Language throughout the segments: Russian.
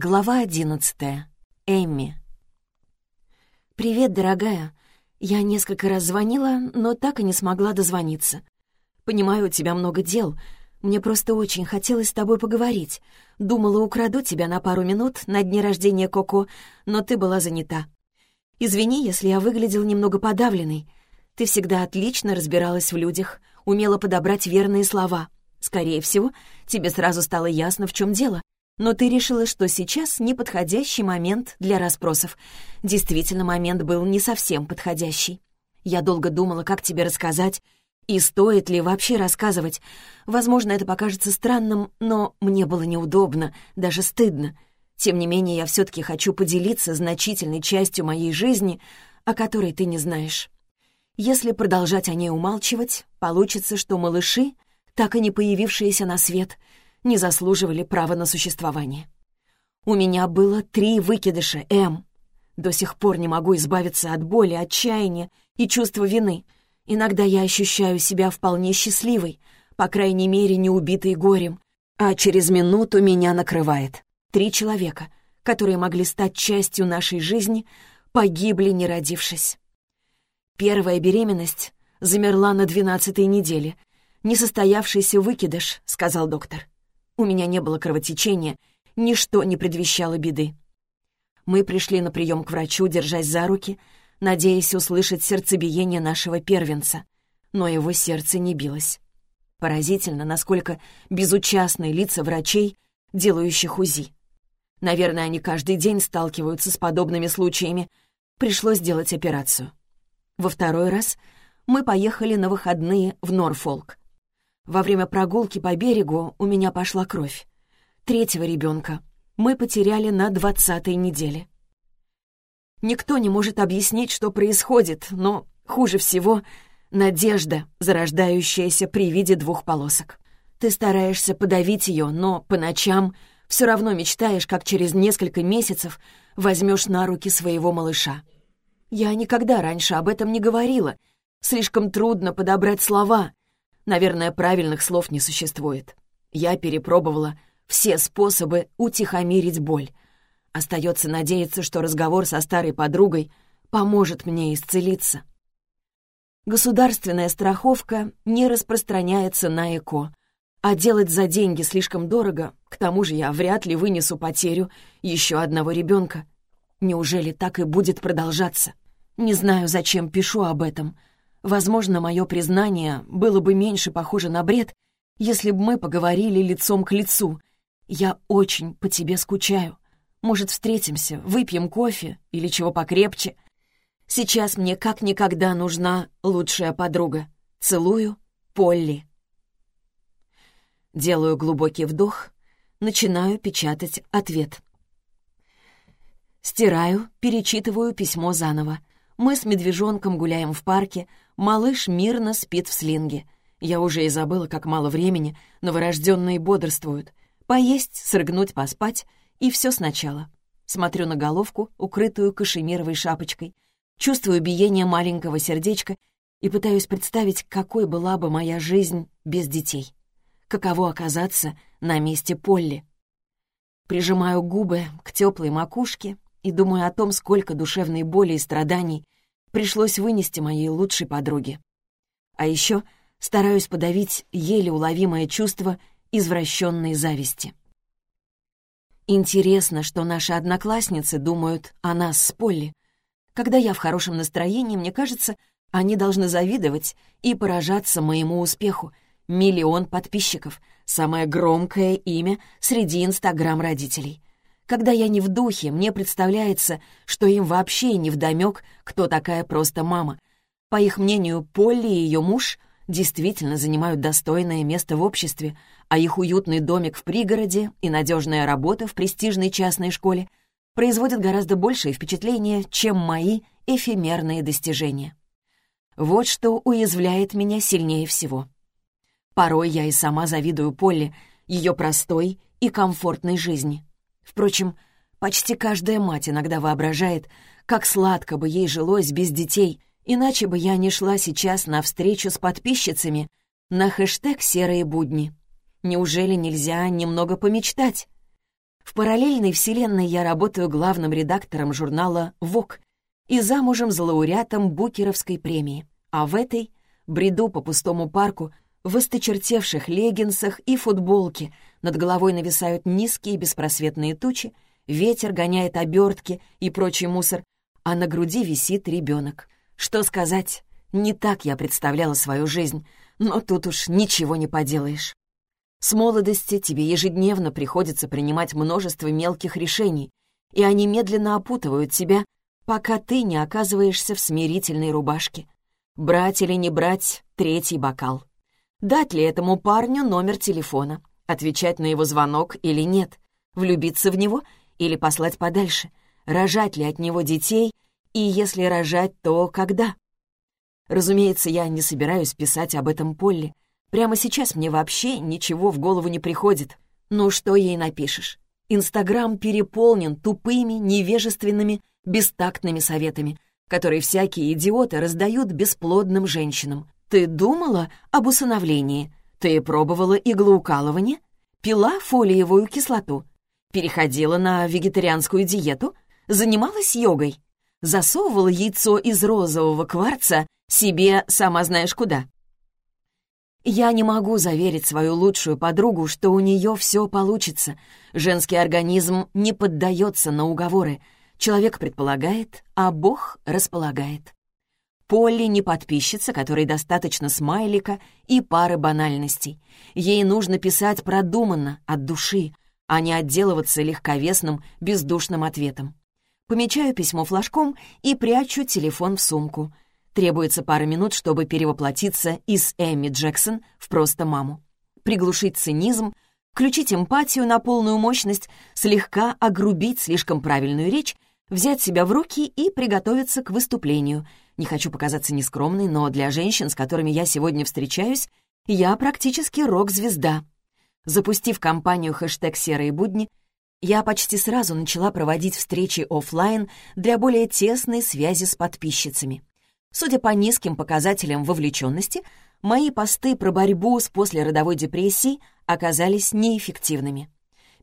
Глава одиннадцатая. Эмми. «Привет, дорогая. Я несколько раз звонила, но так и не смогла дозвониться. Понимаю, у тебя много дел. Мне просто очень хотелось с тобой поговорить. Думала, украду тебя на пару минут на дне рождения Коко, но ты была занята. Извини, если я выглядел немного подавленной. Ты всегда отлично разбиралась в людях, умела подобрать верные слова. Скорее всего, тебе сразу стало ясно, в чем дело — но ты решила, что сейчас неподходящий момент для расспросов. Действительно, момент был не совсем подходящий. Я долго думала, как тебе рассказать, и стоит ли вообще рассказывать. Возможно, это покажется странным, но мне было неудобно, даже стыдно. Тем не менее, я все-таки хочу поделиться значительной частью моей жизни, о которой ты не знаешь. Если продолжать о ней умалчивать, получится, что малыши, так и не появившиеся на свет — не заслуживали права на существование. У меня было три выкидыша, М. До сих пор не могу избавиться от боли, отчаяния и чувства вины. Иногда я ощущаю себя вполне счастливой, по крайней мере, не убитой горем, а через минуту меня накрывает. Три человека, которые могли стать частью нашей жизни, погибли, не родившись. Первая беременность замерла на двенадцатой неделе. «Несостоявшийся выкидыш», — сказал доктор. У меня не было кровотечения, ничто не предвещало беды. Мы пришли на прием к врачу, держась за руки, надеясь услышать сердцебиение нашего первенца, но его сердце не билось. Поразительно, насколько безучастны лица врачей, делающих УЗИ. Наверное, они каждый день сталкиваются с подобными случаями. Пришлось сделать операцию. Во второй раз мы поехали на выходные в Норфолк. Во время прогулки по берегу у меня пошла кровь. Третьего ребенка мы потеряли на двадцатой неделе. Никто не может объяснить, что происходит, но хуже всего — надежда, зарождающаяся при виде двух полосок. Ты стараешься подавить ее, но по ночам все равно мечтаешь, как через несколько месяцев возьмешь на руки своего малыша. Я никогда раньше об этом не говорила. Слишком трудно подобрать слова, Наверное, правильных слов не существует. Я перепробовала все способы утихомирить боль. Остается надеяться, что разговор со старой подругой поможет мне исцелиться. Государственная страховка не распространяется на ЭКО, а делать за деньги слишком дорого, к тому же я вряд ли вынесу потерю еще одного ребенка. Неужели так и будет продолжаться? Не знаю, зачем пишу об этом — Возможно, мое признание было бы меньше похоже на бред, если бы мы поговорили лицом к лицу. Я очень по тебе скучаю. Может, встретимся, выпьем кофе или чего покрепче. Сейчас мне как никогда нужна лучшая подруга. Целую, Полли. Делаю глубокий вдох, начинаю печатать ответ. Стираю, перечитываю письмо заново. Мы с медвежонком гуляем в парке, малыш мирно спит в слинге. Я уже и забыла, как мало времени, новорожденные бодрствуют. Поесть, срыгнуть, поспать, и все сначала. Смотрю на головку, укрытую кашемировой шапочкой, чувствую биение маленького сердечка и пытаюсь представить, какой была бы моя жизнь без детей. Каково оказаться на месте Полли. Прижимаю губы к теплой макушке и думаю о том, сколько душевной боли и страданий пришлось вынести моей лучшей подруге. А еще стараюсь подавить еле уловимое чувство извращенной зависти. Интересно, что наши одноклассницы думают о нас с Полли. Когда я в хорошем настроении, мне кажется, они должны завидовать и поражаться моему успеху. Миллион подписчиков — самое громкое имя среди инстаграм-родителей — когда я не в духе, мне представляется, что им вообще не вдомек, кто такая просто мама. По их мнению, Полли и ее муж действительно занимают достойное место в обществе, а их уютный домик в пригороде и надежная работа в престижной частной школе производят гораздо большее впечатление, чем мои эфемерные достижения. Вот что уязвляет меня сильнее всего. Порой я и сама завидую Полли, ее простой и комфортной жизни. Впрочем, почти каждая мать иногда воображает, как сладко бы ей жилось без детей, иначе бы я не шла сейчас на встречу с подписчицами на хэштег «Серые будни». Неужели нельзя немного помечтать? В параллельной вселенной я работаю главным редактором журнала «ВОК» и замужем за лауреатом Букеровской премии. А в этой бреду по пустому парку в осточертевших леггинсах и футболке, над головой нависают низкие беспросветные тучи, ветер гоняет обертки и прочий мусор, а на груди висит ребенок. Что сказать? Не так я представляла свою жизнь, но тут уж ничего не поделаешь. С молодости тебе ежедневно приходится принимать множество мелких решений, и они медленно опутывают тебя, пока ты не оказываешься в смирительной рубашке. Брать или не брать третий бокал. Дать ли этому парню номер телефона? Отвечать на его звонок или нет? Влюбиться в него или послать подальше? Рожать ли от него детей? И если рожать, то когда? Разумеется, я не собираюсь писать об этом Полли. Прямо сейчас мне вообще ничего в голову не приходит. Ну что ей напишешь? Инстаграм переполнен тупыми, невежественными, бестактными советами, которые всякие идиоты раздают бесплодным женщинам. Ты думала об усыновлении? Ты пробовала иглоукалывание? Пила фолиевую кислоту? Переходила на вегетарианскую диету? Занималась йогой? Засовывала яйцо из розового кварца себе сама знаешь куда. Я не могу заверить свою лучшую подругу, что у нее все получится. Женский организм не поддается на уговоры. Человек предполагает, а Бог располагает. Полли не подписчица, которой достаточно смайлика и пары банальностей. Ей нужно писать продуманно, от души, а не отделываться легковесным, бездушным ответом. Помечаю письмо флажком и прячу телефон в сумку — Требуется пара минут, чтобы перевоплотиться из Эми Джексон в просто маму. Приглушить цинизм, включить эмпатию на полную мощность, слегка огрубить слишком правильную речь, взять себя в руки и приготовиться к выступлению. Не хочу показаться нескромной, но для женщин, с которыми я сегодня встречаюсь, я практически рок-звезда. Запустив кампанию хэштег «Серые будни», я почти сразу начала проводить встречи офлайн для более тесной связи с подписчицами. Судя по низким показателям вовлеченности, мои посты про борьбу с послеродовой депрессией оказались неэффективными.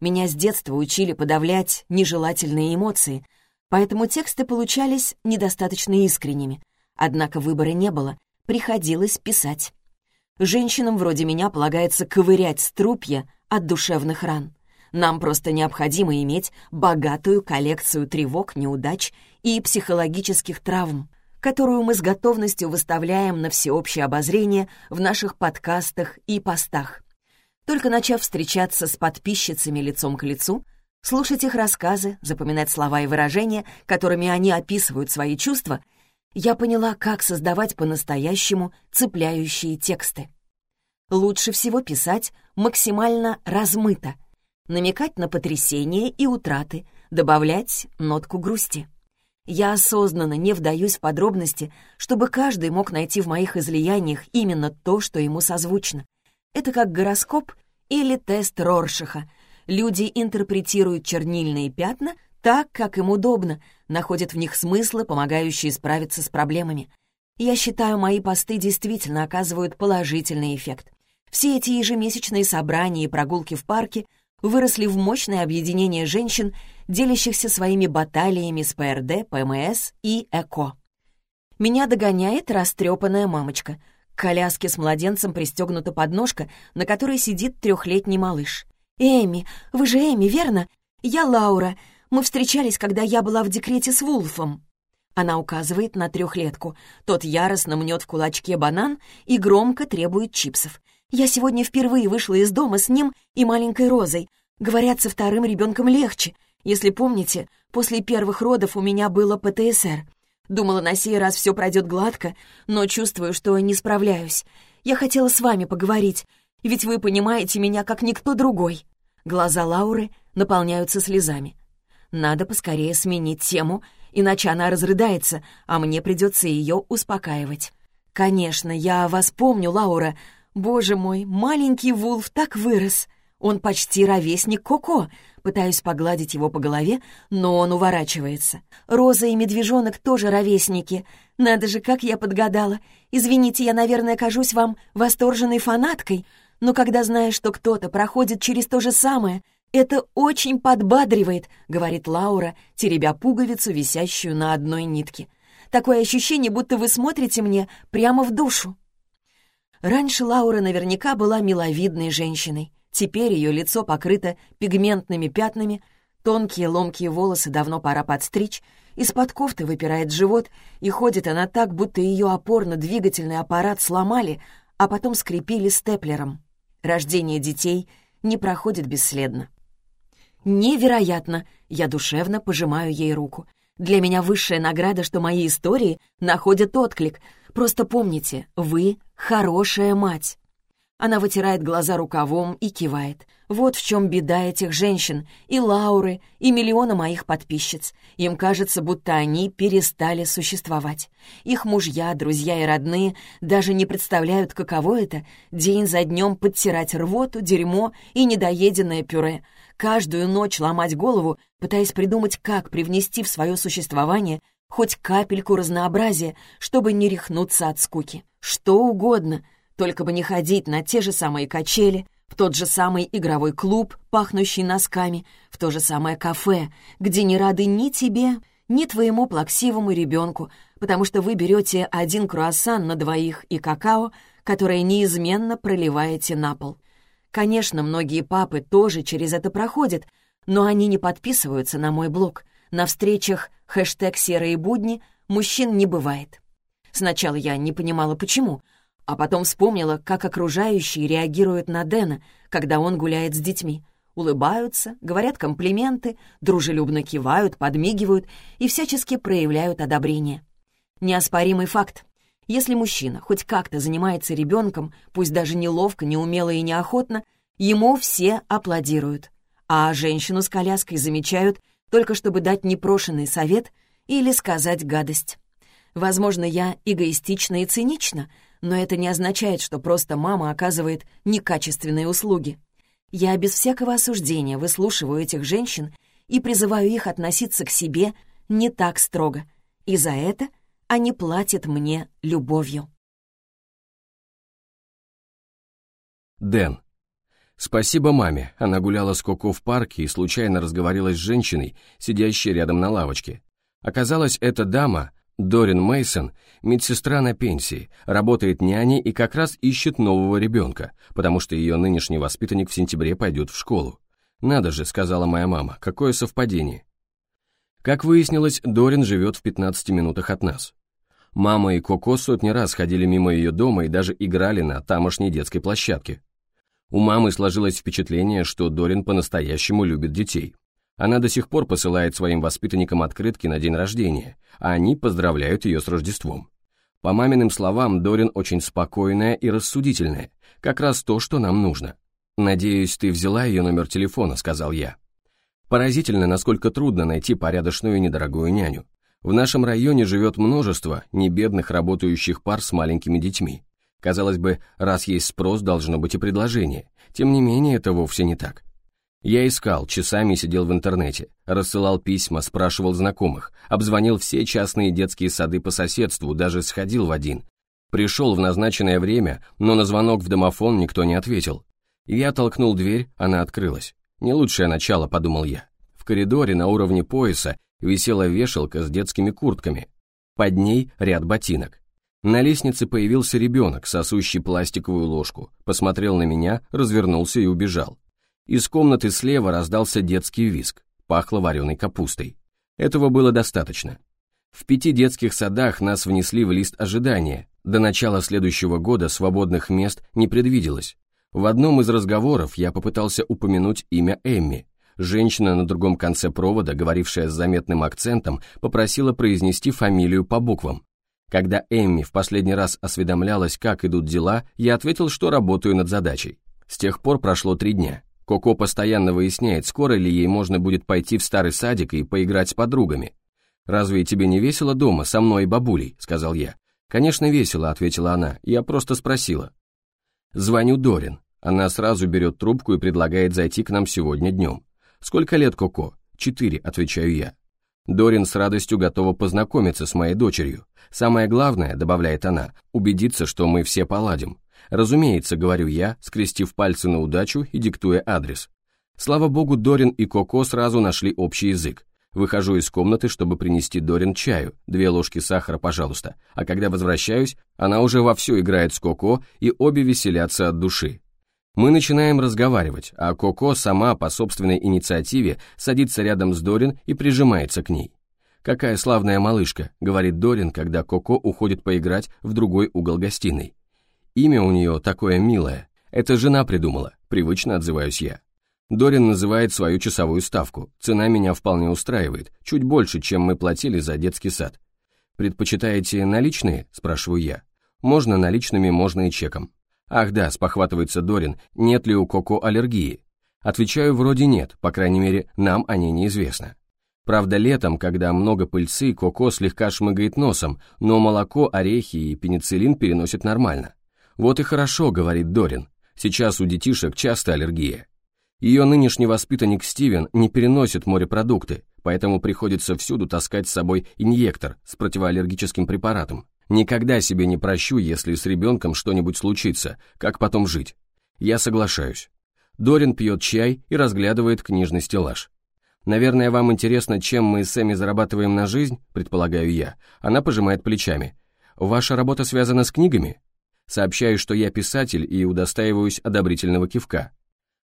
Меня с детства учили подавлять нежелательные эмоции, поэтому тексты получались недостаточно искренними. Однако выбора не было, приходилось писать. Женщинам вроде меня полагается ковырять струпья от душевных ран. Нам просто необходимо иметь богатую коллекцию тревог, неудач и психологических травм, которую мы с готовностью выставляем на всеобщее обозрение в наших подкастах и постах. Только начав встречаться с подписчицами лицом к лицу, слушать их рассказы, запоминать слова и выражения, которыми они описывают свои чувства, я поняла, как создавать по-настоящему цепляющие тексты. Лучше всего писать максимально размыто, намекать на потрясение и утраты, добавлять нотку грусти. Я осознанно не вдаюсь в подробности, чтобы каждый мог найти в моих излияниях именно то, что ему созвучно. Это как гороскоп или тест Роршаха. Люди интерпретируют чернильные пятна так, как им удобно, находят в них смыслы, помогающие справиться с проблемами. Я считаю, мои посты действительно оказывают положительный эффект. Все эти ежемесячные собрания и прогулки в парке выросли в мощное объединение женщин, делящихся своими баталиями с ПРД, ПМС и ЭКО. Меня догоняет растрепанная мамочка. К коляске с младенцем пристегнута подножка, на которой сидит трехлетний малыш. «Эми, вы же Эми, верно? Я Лаура. Мы встречались, когда я была в декрете с Вулфом». Она указывает на трехлетку. Тот яростно мнет в кулачке банан и громко требует чипсов. Я сегодня впервые вышла из дома с ним и маленькой Розой. Говорят, со вторым ребенком легче. Если помните, после первых родов у меня было ПТСР. Думала, на сей раз все пройдет гладко, но чувствую, что не справляюсь. Я хотела с вами поговорить, ведь вы понимаете меня, как никто другой». Глаза Лауры наполняются слезами. Надо поскорее сменить тему, иначе она разрыдается, а мне придется ее успокаивать. «Конечно, я вас помню, Лаура, Боже мой, маленький Вулф так вырос. Он почти ровесник Коко. Пытаюсь погладить его по голове, но он уворачивается. Роза и медвежонок тоже ровесники. Надо же, как я подгадала. Извините, я, наверное, кажусь вам восторженной фанаткой, но когда знаешь, что кто-то проходит через то же самое, «Это очень подбадривает», — говорит Лаура, теребя пуговицу, висящую на одной нитке. «Такое ощущение, будто вы смотрите мне прямо в душу». Раньше Лаура наверняка была миловидной женщиной. Теперь ее лицо покрыто пигментными пятнами, тонкие ломкие волосы давно пора подстричь, из-под кофты выпирает живот, и ходит она так, будто ее опорно-двигательный аппарат сломали, а потом скрепили степлером. Рождение детей не проходит бесследно. «Невероятно!» — я душевно пожимаю ей руку. «Для меня высшая награда, что мои истории находят отклик. Просто помните, вы хорошая мать». Она вытирает глаза рукавом и кивает. Вот в чем беда этих женщин, и Лауры, и миллиона моих подписчиц. Им кажется, будто они перестали существовать. Их мужья, друзья и родные даже не представляют, каково это — день за днем подтирать рвоту, дерьмо и недоеденное пюре. Каждую ночь ломать голову, пытаясь придумать, как привнести в свое существование хоть капельку разнообразия, чтобы не рехнуться от скуки. Что угодно — только бы не ходить на те же самые качели, в тот же самый игровой клуб, пахнущий носками, в то же самое кафе, где не рады ни тебе, ни твоему плаксивому ребенку, потому что вы берете один круассан на двоих и какао, которое неизменно проливаете на пол. Конечно, многие папы тоже через это проходят, но они не подписываются на мой блог. На встречах хэштег «Серые будни» мужчин не бывает. Сначала я не понимала, почему — а потом вспомнила, как окружающие реагируют на Дэна, когда он гуляет с детьми. Улыбаются, говорят комплименты, дружелюбно кивают, подмигивают и всячески проявляют одобрение. Неоспоримый факт. Если мужчина хоть как-то занимается ребенком, пусть даже неловко, неумело и неохотно, ему все аплодируют. А женщину с коляской замечают только чтобы дать непрошенный совет или сказать гадость. Возможно, я эгоистична и цинична, но это не означает, что просто мама оказывает некачественные услуги. Я без всякого осуждения выслушиваю этих женщин и призываю их относиться к себе не так строго. И за это они платят мне любовью. Дэн. Спасибо маме. Она гуляла с Коко в парке и случайно разговорилась с женщиной, сидящей рядом на лавочке. Оказалось, эта дама Дорин Мейсон, медсестра на пенсии, работает няней и как раз ищет нового ребенка, потому что ее нынешний воспитанник в сентябре пойдет в школу. «Надо же», — сказала моя мама, — «какое совпадение». Как выяснилось, Дорин живет в 15 минутах от нас. Мама и Коко сотни раз ходили мимо ее дома и даже играли на тамошней детской площадке. У мамы сложилось впечатление, что Дорин по-настоящему любит детей. Она до сих пор посылает своим воспитанникам открытки на день рождения, а они поздравляют ее с Рождеством. По маминым словам, Дорин очень спокойная и рассудительная, как раз то, что нам нужно. «Надеюсь, ты взяла ее номер телефона», — сказал я. Поразительно, насколько трудно найти порядочную и недорогую няню. В нашем районе живет множество небедных работающих пар с маленькими детьми. Казалось бы, раз есть спрос, должно быть и предложение. Тем не менее, это вовсе не так. Я искал, часами сидел в интернете, рассылал письма, спрашивал знакомых, обзвонил все частные детские сады по соседству, даже сходил в один. Пришел в назначенное время, но на звонок в домофон никто не ответил. Я толкнул дверь, она открылась. Не лучшее начало, подумал я. В коридоре на уровне пояса висела вешалка с детскими куртками. Под ней ряд ботинок. На лестнице появился ребенок, сосущий пластиковую ложку, посмотрел на меня, развернулся и убежал. Из комнаты слева раздался детский визг, пахло вареной капустой. Этого было достаточно. В пяти детских садах нас внесли в лист ожидания. До начала следующего года свободных мест не предвиделось. В одном из разговоров я попытался упомянуть имя Эмми. Женщина на другом конце провода, говорившая с заметным акцентом, попросила произнести фамилию по буквам. Когда Эмми в последний раз осведомлялась, как идут дела, я ответил, что работаю над задачей. С тех пор прошло три дня. Коко постоянно выясняет, скоро ли ей можно будет пойти в старый садик и поиграть с подругами. «Разве тебе не весело дома, со мной и бабулей?» — сказал я. «Конечно, весело», — ответила она. «Я просто спросила». Звоню Дорин. Она сразу берет трубку и предлагает зайти к нам сегодня днем. «Сколько лет Коко?» «Четыре», — отвечаю я. Дорин с радостью готова познакомиться с моей дочерью. Самое главное, добавляет она, убедиться, что мы все поладим. Разумеется, говорю я, скрестив пальцы на удачу и диктуя адрес. Слава богу, Дорин и Коко сразу нашли общий язык. Выхожу из комнаты, чтобы принести Дорин чаю, две ложки сахара, пожалуйста, а когда возвращаюсь, она уже вовсю играет с Коко, и обе веселятся от души. Мы начинаем разговаривать, а Коко сама по собственной инициативе садится рядом с Дорин и прижимается к ней. «Какая славная малышка», — говорит Дорин, когда Коко уходит поиграть в другой угол гостиной. Имя у нее такое милое. Это жена придумала, привычно отзываюсь я. Дорин называет свою часовую ставку. Цена меня вполне устраивает, чуть больше, чем мы платили за детский сад. «Предпочитаете наличные?» – спрашиваю я. «Можно наличными, можно и чеком». «Ах да», – спохватывается Дорин, «нет ли у Коко аллергии?» Отвечаю, вроде нет, по крайней мере, нам о ней неизвестно. Правда, летом, когда много пыльцы, Коко слегка шмыгает носом, но молоко, орехи и пенициллин переносит нормально. «Вот и хорошо», — говорит Дорин. «Сейчас у детишек часто аллергия. Ее нынешний воспитанник Стивен не переносит морепродукты, поэтому приходится всюду таскать с собой инъектор с противоаллергическим препаратом. Никогда себе не прощу, если с ребенком что-нибудь случится, как потом жить. Я соглашаюсь. Дорин пьет чай и разглядывает книжный стеллаж. «Наверное, вам интересно, чем мы с Эми зарабатываем на жизнь?» предполагаю я. Она пожимает плечами. «Ваша работа связана с книгами?» Сообщаю, что я писатель и удостаиваюсь одобрительного кивка.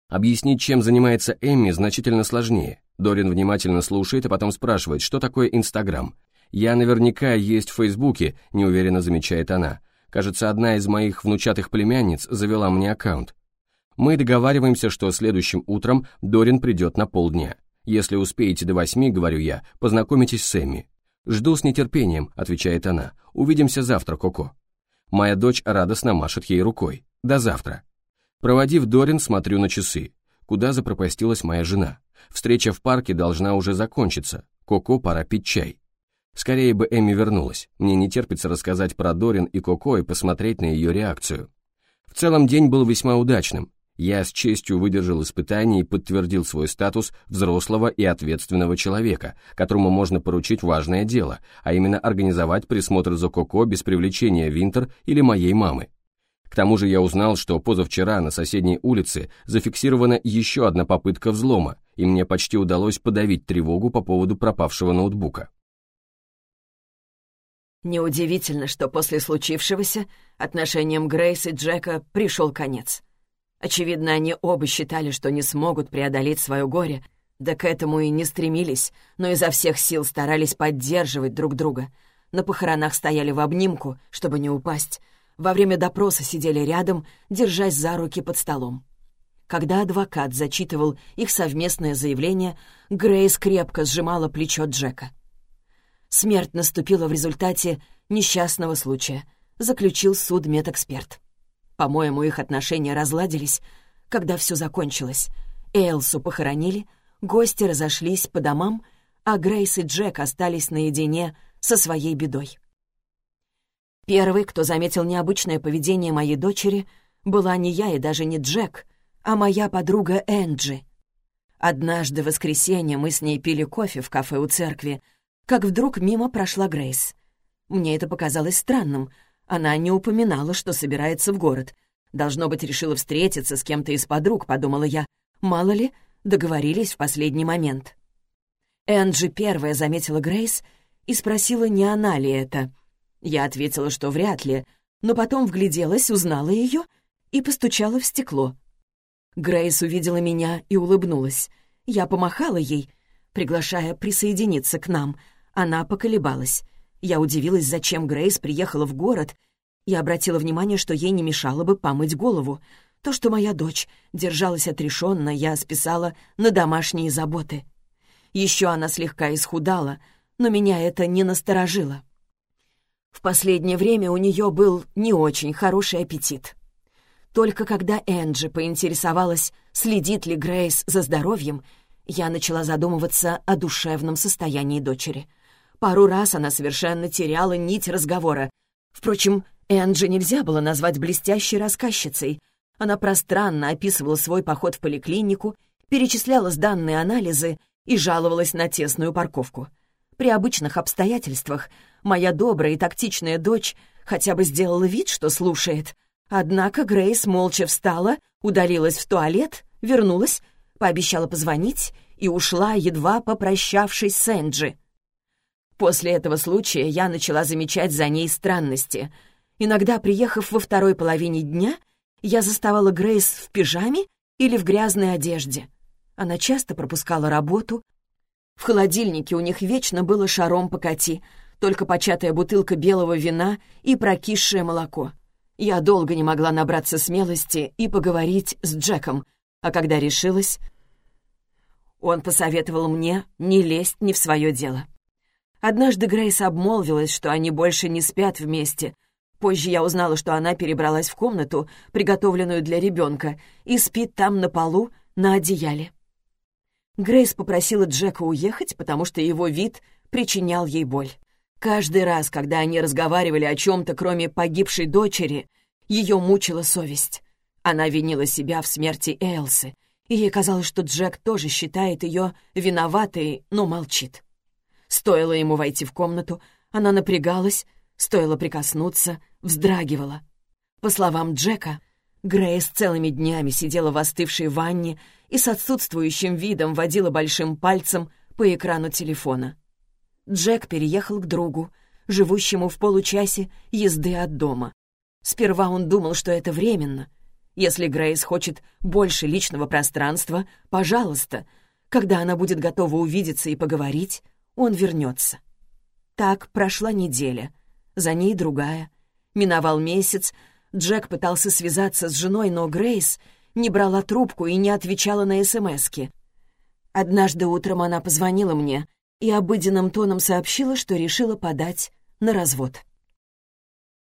Объяснить, чем занимается Эмми, значительно сложнее. Дорин внимательно слушает, а потом спрашивает, что такое Инстаграм. «Я наверняка есть в Фейсбуке», — неуверенно замечает она. «Кажется, одна из моих внучатых племянниц завела мне аккаунт». Мы договариваемся, что следующим утром Дорин придет на полдня. «Если успеете до восьми, — говорю я, — познакомитесь с Эмми». «Жду с нетерпением», — отвечает она. «Увидимся завтра, Коко». Моя дочь радостно машет ей рукой. «До завтра». Проводив Дорин, смотрю на часы. Куда запропастилась моя жена? Встреча в парке должна уже закончиться. Коко пора пить чай. Скорее бы Эми вернулась. Мне не терпится рассказать про Дорин и Коко и посмотреть на ее реакцию. В целом день был весьма удачным. Я с честью выдержал испытание и подтвердил свой статус взрослого и ответственного человека, которому можно поручить важное дело, а именно организовать присмотр за Коко без привлечения Винтер или моей мамы. К тому же я узнал, что позавчера на соседней улице зафиксирована еще одна попытка взлома, и мне почти удалось подавить тревогу по поводу пропавшего ноутбука. Неудивительно, что после случившегося отношениям Грейс и Джека пришел конец. Очевидно, они оба считали, что не смогут преодолеть свое горе, да к этому и не стремились, но изо всех сил старались поддерживать друг друга. На похоронах стояли в обнимку, чтобы не упасть, во время допроса сидели рядом, держась за руки под столом. Когда адвокат зачитывал их совместное заявление, Грейс крепко сжимала плечо Джека. Смерть наступила в результате несчастного случая, заключил судмедэксперт. По-моему, их отношения разладились, когда все закончилось. Эйлсу похоронили, гости разошлись по домам, а Грейс и Джек остались наедине со своей бедой. Первый, кто заметил необычное поведение моей дочери, была не я и даже не Джек, а моя подруга Энджи. Однажды в воскресенье мы с ней пили кофе в кафе у церкви, как вдруг мимо прошла Грейс. Мне это показалось странным. Она не упоминала, что собирается в город. Должно быть, решила встретиться с кем-то из подруг, подумала я. Мало ли, договорились в последний момент. Энджи первая заметила Грейс и спросила, не она ли это — я ответила, что вряд ли, но потом вгляделась, узнала ее и постучала в стекло. Грейс увидела меня и улыбнулась. Я помахала ей, приглашая присоединиться к нам. Она поколебалась. Я удивилась, зачем Грейс приехала в город, и обратила внимание, что ей не мешало бы помыть голову. То, что моя дочь держалась отрешенно, я списала на домашние заботы. Еще она слегка исхудала, но меня это не насторожило. В последнее время у нее был не очень хороший аппетит. Только когда Энджи поинтересовалась, следит ли Грейс за здоровьем, я начала задумываться о душевном состоянии дочери. Пару раз она совершенно теряла нить разговора. Впрочем, Энджи нельзя было назвать блестящей рассказчицей. Она пространно описывала свой поход в поликлинику, перечисляла сданные анализы и жаловалась на тесную парковку. При обычных обстоятельствах моя добрая и тактичная дочь хотя бы сделала вид, что слушает. Однако Грейс молча встала, удалилась в туалет, вернулась, пообещала позвонить и ушла, едва попрощавшись с Энджи. После этого случая я начала замечать за ней странности. Иногда, приехав во второй половине дня, я заставала Грейс в пижаме или в грязной одежде. Она часто пропускала работу. В холодильнике у них вечно было шаром покати, только початая бутылка белого вина и прокисшее молоко. Я долго не могла набраться смелости и поговорить с Джеком, а когда решилась, он посоветовал мне не лезть не в свое дело. Однажды Грейс обмолвилась, что они больше не спят вместе. Позже я узнала, что она перебралась в комнату, приготовленную для ребенка, и спит там на полу на одеяле. Грейс попросила Джека уехать, потому что его вид причинял ей боль. Каждый раз, когда они разговаривали о чем-то, кроме погибшей дочери, ее мучила совесть. Она винила себя в смерти Элсы, и ей казалось, что Джек тоже считает ее виноватой, но молчит. Стоило ему войти в комнату, она напрягалась, стоило прикоснуться, вздрагивала. По словам Джека, Грейс целыми днями сидела в остывшей ванне и с отсутствующим видом водила большим пальцем по экрану телефона. Джек переехал к другу, живущему в получасе езды от дома. Сперва он думал, что это временно. Если Грейс хочет больше личного пространства, пожалуйста, когда она будет готова увидеться и поговорить, он вернется. Так прошла неделя, за ней другая. Миновал месяц, Джек пытался связаться с женой, но Грейс не брала трубку и не отвечала на СМСки. Однажды утром она позвонила мне и обыденным тоном сообщила, что решила подать на развод.